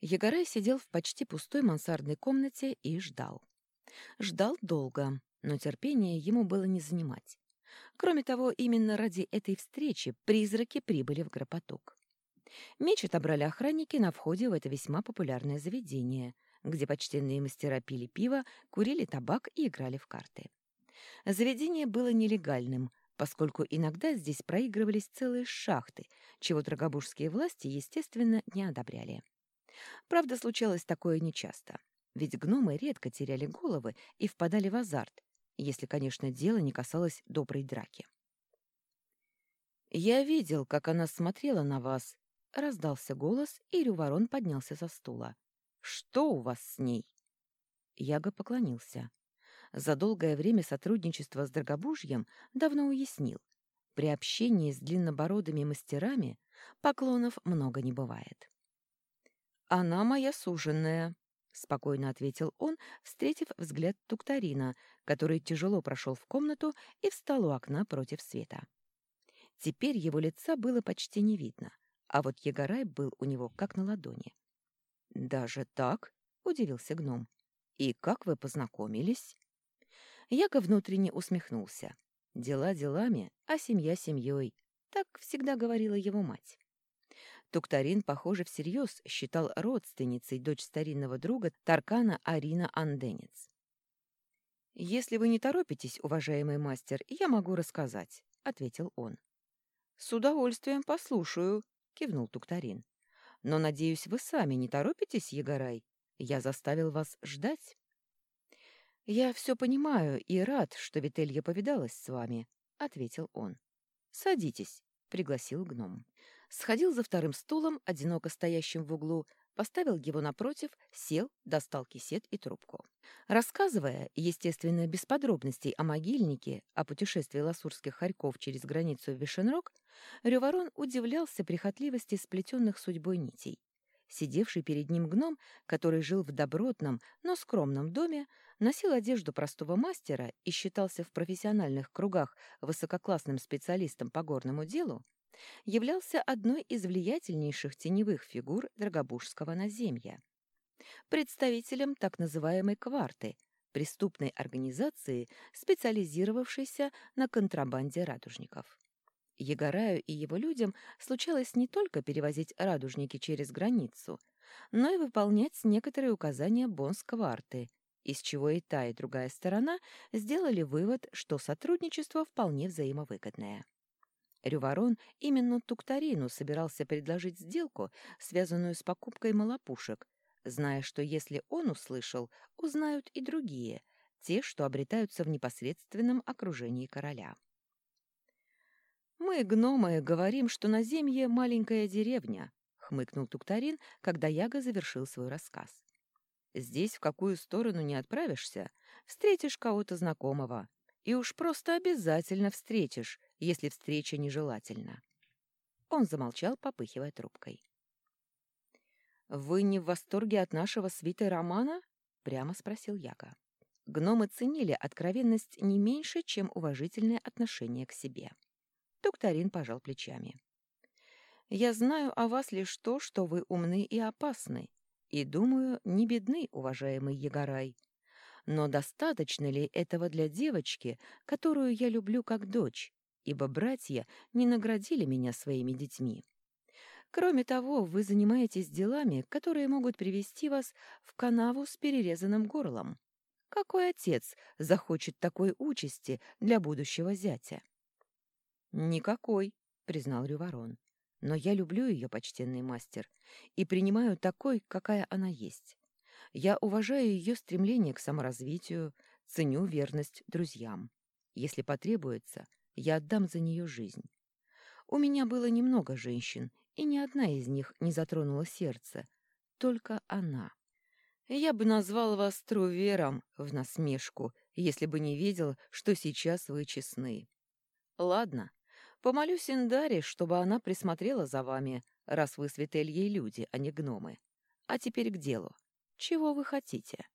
Егорай сидел в почти пустой мансардной комнате и ждал. Ждал долго, но терпение ему было не занимать. Кроме того, именно ради этой встречи призраки прибыли в Гропоток. Меч отобрали охранники на входе в это весьма популярное заведение, где почтенные мастера пили пиво, курили табак и играли в карты. Заведение было нелегальным, поскольку иногда здесь проигрывались целые шахты, чего драгобужские власти, естественно, не одобряли. Правда, случалось такое нечасто, ведь гномы редко теряли головы и впадали в азарт, если, конечно, дело не касалось доброй драки. «Я видел, как она смотрела на вас», — раздался голос, и Рюворон поднялся со стула. «Что у вас с ней?» Яга поклонился. За долгое время сотрудничества с Драгобужьем давно уяснил. При общении с длиннобородыми мастерами поклонов много не бывает. «Она моя суженная», — спокойно ответил он, встретив взгляд Туктарина, который тяжело прошел в комнату и встал у окна против света. Теперь его лица было почти не видно, а вот Егорай был у него как на ладони. «Даже так?» — удивился гном. «И как вы познакомились?» Яко внутренне усмехнулся. Дела делами, а семья семьей. Так всегда говорила его мать. Туктарин, похоже, всерьез считал родственницей дочь старинного друга Таркана Арина Анденец. «Если вы не торопитесь, уважаемый мастер, я могу рассказать», — ответил он. «С удовольствием послушаю», — кивнул Туктарин. «Но, надеюсь, вы сами не торопитесь, Егорай? Я заставил вас ждать». «Я все понимаю и рад, что Вителья повидалась с вами», — ответил он. «Садитесь», — пригласил гном. Сходил за вторым стулом, одиноко стоящим в углу, поставил его напротив, сел, достал кисет и трубку. Рассказывая, естественно, без подробностей о могильнике, о путешествии ласурских хорьков через границу в Вишенрог, Рюворон удивлялся прихотливости сплетенных судьбой нитей. Сидевший перед ним гном, который жил в добротном, но скромном доме, носил одежду простого мастера и считался в профессиональных кругах высококлассным специалистом по горному делу, являлся одной из влиятельнейших теневых фигур Драгобужского наземья. Представителем так называемой «кварты», преступной организации, специализировавшейся на контрабанде радужников. Егораю и его людям случалось не только перевозить радужники через границу, но и выполнять некоторые указания Бонс-кварты, из чего и та, и другая сторона сделали вывод, что сотрудничество вполне взаимовыгодное. Рюворон именно Туктарину собирался предложить сделку, связанную с покупкой малопушек, зная, что если он услышал, узнают и другие, те, что обретаются в непосредственном окружении короля. «Мы, гномы, говорим, что на земле маленькая деревня», — хмыкнул Туктарин, когда Яга завершил свой рассказ. Здесь в какую сторону не отправишься, встретишь кого-то знакомого. И уж просто обязательно встретишь, если встреча нежелательна. Он замолчал, попыхивая трубкой. «Вы не в восторге от нашего свита романа?» — прямо спросил Яга. Гномы ценили откровенность не меньше, чем уважительное отношение к себе. Туктарин пожал плечами. «Я знаю о вас лишь то, что вы умны и опасны, и, думаю, не бедны, уважаемый Егорай. Но достаточно ли этого для девочки, которую я люблю как дочь, ибо братья не наградили меня своими детьми? Кроме того, вы занимаетесь делами, которые могут привести вас в канаву с перерезанным горлом. Какой отец захочет такой участи для будущего зятя? «Никакой», — признал Рюворон. Но я люблю ее, почтенный мастер, и принимаю такой, какая она есть. Я уважаю ее стремление к саморазвитию, ценю верность друзьям. Если потребуется, я отдам за нее жизнь. У меня было немного женщин, и ни одна из них не затронула сердце, только она. Я бы назвал вас трувером в насмешку, если бы не видел, что сейчас вы честны. Ладно, Помолюсь Индаре, чтобы она присмотрела за вами, раз вы с Вительей люди, а не гномы. А теперь к делу. Чего вы хотите?»